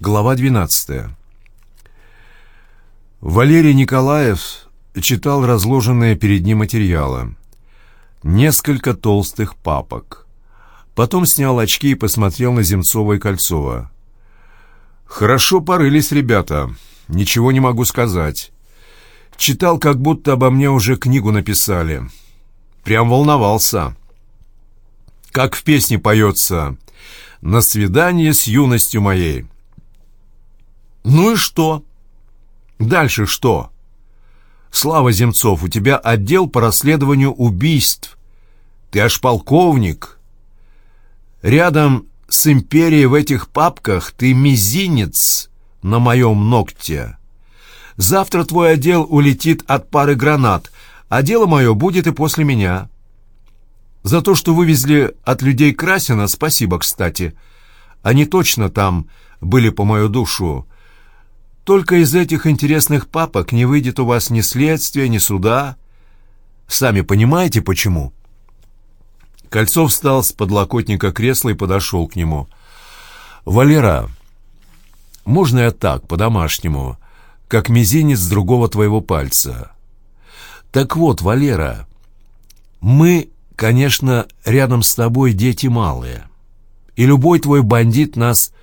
Глава 12. Валерий Николаев читал разложенные перед ним материалы. Несколько толстых папок. Потом снял очки и посмотрел на Земцова и Кольцова. «Хорошо порылись ребята. Ничего не могу сказать. Читал, как будто обо мне уже книгу написали. Прям волновался. Как в песне поется «На свидание с юностью моей». Ну и что? Дальше что? Слава Земцов, у тебя отдел по расследованию убийств. Ты аж полковник. Рядом с империей в этих папках ты мизинец на моем ногте. Завтра твой отдел улетит от пары гранат, а дело мое будет и после меня. За то, что вывезли от людей Красина, спасибо, кстати. Они точно там были по мою душу. Только из этих интересных папок не выйдет у вас ни следствия, ни суда. Сами понимаете, почему?» Кольцов встал с подлокотника кресла и подошел к нему. «Валера, можно я так, по-домашнему, как мизинец другого твоего пальца?» «Так вот, Валера, мы, конечно, рядом с тобой дети малые, и любой твой бандит нас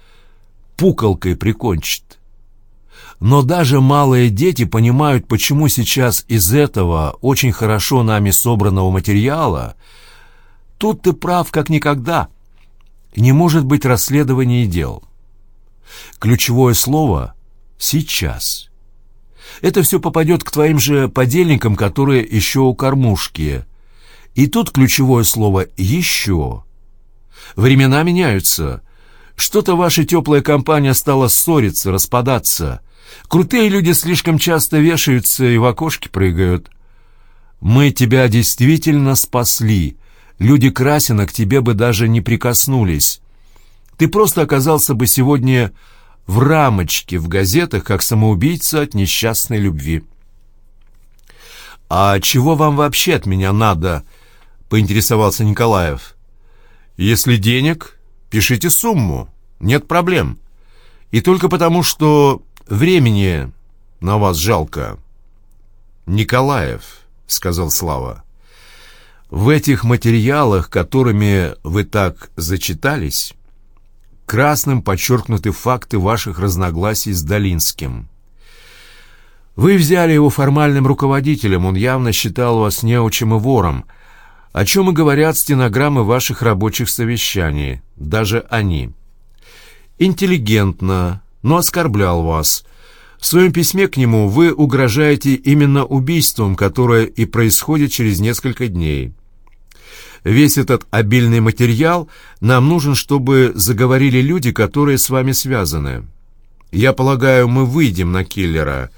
пукалкой прикончит. Но даже малые дети понимают, почему сейчас из этого очень хорошо нами собранного материала тут ты прав как никогда. Не может быть расследования дел. Ключевое слово «сейчас». Это все попадет к твоим же подельникам, которые еще у кормушки. И тут ключевое слово «еще». Времена меняются. Что-то ваша теплая компания стала ссориться, распадаться. Крутые люди слишком часто вешаются и в окошки прыгают. Мы тебя действительно спасли. Люди Красина к тебе бы даже не прикоснулись. Ты просто оказался бы сегодня в рамочке в газетах, как самоубийца от несчастной любви. «А чего вам вообще от меня надо?» — поинтересовался Николаев. «Если денег, пишите сумму, нет проблем. И только потому, что Времени на вас жалко. Николаев, сказал Слава. В этих материалах, которыми вы так зачитались, красным подчеркнуты факты ваших разногласий с Долинским. Вы взяли его формальным руководителем, он явно считал вас неучим и вором, о чем и говорят стенограммы ваших рабочих совещаний, даже они. Интеллигентно, но оскорблял вас. В своем письме к нему вы угрожаете именно убийством, которое и происходит через несколько дней. Весь этот обильный материал нам нужен, чтобы заговорили люди, которые с вами связаны. Я полагаю, мы выйдем на киллера.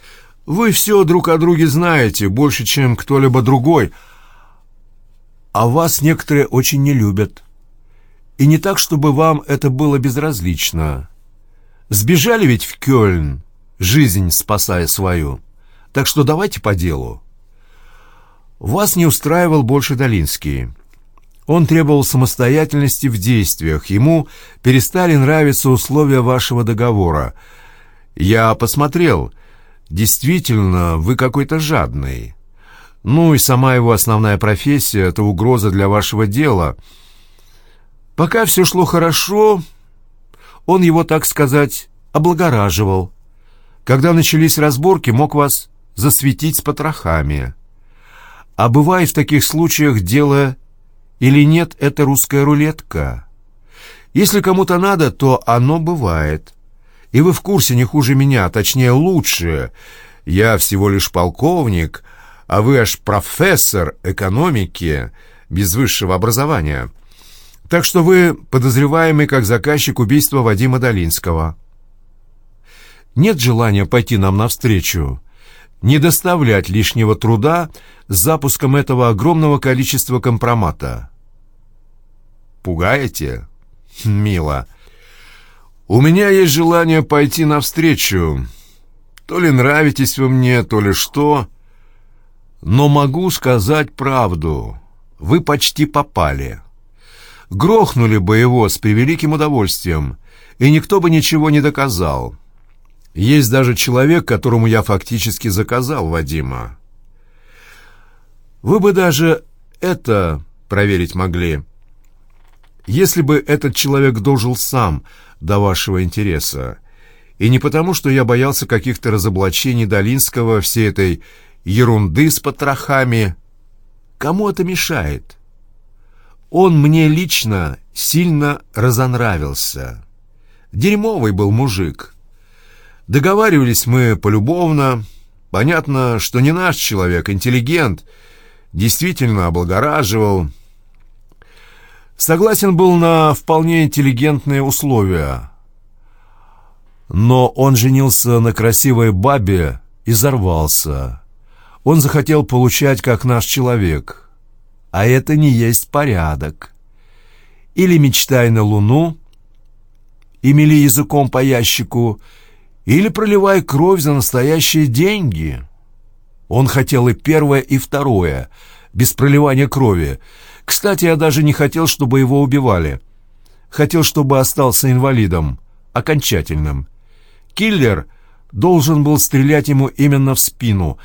Вы все друг о друге знаете, больше, чем кто-либо другой. А вас некоторые очень не любят. И не так, чтобы вам это было безразлично. Сбежали ведь в Кёльн, жизнь спасая свою. Так что давайте по делу. Вас не устраивал больше Долинский. Он требовал самостоятельности в действиях. Ему перестали нравиться условия вашего договора. Я посмотрел. Действительно, вы какой-то жадный. Ну и сама его основная профессия — это угроза для вашего дела. Пока все шло хорошо, он его, так сказать, облагораживал. Когда начались разборки, мог вас засветить с потрохами. А бывает в таких случаях дело или нет, это русская рулетка. Если кому-то надо, то оно бывает. И вы в курсе не хуже меня, а точнее лучше. Я всего лишь полковник, а вы аж профессор экономики без высшего образования. Так что вы подозреваемый как заказчик убийства Вадима Долинского. Нет желания пойти нам навстречу, не доставлять лишнего труда с запуском этого огромного количества компромата. Пугаете? Мило. У меня есть желание пойти навстречу. То ли нравитесь вы мне, то ли что. Но могу сказать правду. Вы почти попали. Грохнули бы его с превеликим удовольствием. и никто бы ничего не доказал. Есть даже человек, которому я фактически заказал Вадима. Вы бы даже это проверить могли, если бы этот человек дожил сам до вашего интереса, и не потому, что я боялся каких-то разоблачений Долинского, всей этой ерунды с потрохами. Кому это мешает? Он мне лично сильно разонравился. Дерьмовый был мужик. Договаривались мы полюбовно. Понятно, что не наш человек, интеллигент. Действительно облагораживал. Согласен был на вполне интеллигентные условия. Но он женился на красивой бабе и взорвался. Он захотел получать как наш человек. А это не есть порядок. Или мечтай на луну, и мели языком по ящику, или проливай кровь за настоящие деньги. Он хотел и первое, и второе, без проливания крови. Кстати, я даже не хотел, чтобы его убивали. Хотел, чтобы остался инвалидом, окончательным. Киллер должен был стрелять ему именно в спину.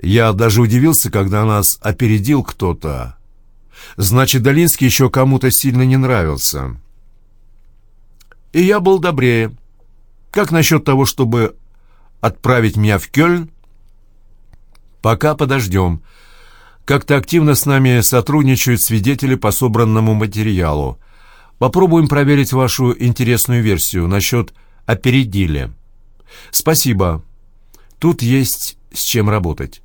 Я даже удивился, когда нас опередил кто-то. Значит, Долинский еще кому-то сильно не нравился. И я был добрее. Как насчет того, чтобы отправить меня в Кёльн? Пока подождем. Как-то активно с нами сотрудничают свидетели по собранному материалу. Попробуем проверить вашу интересную версию насчет «опередили». «Спасибо. Тут есть с чем работать».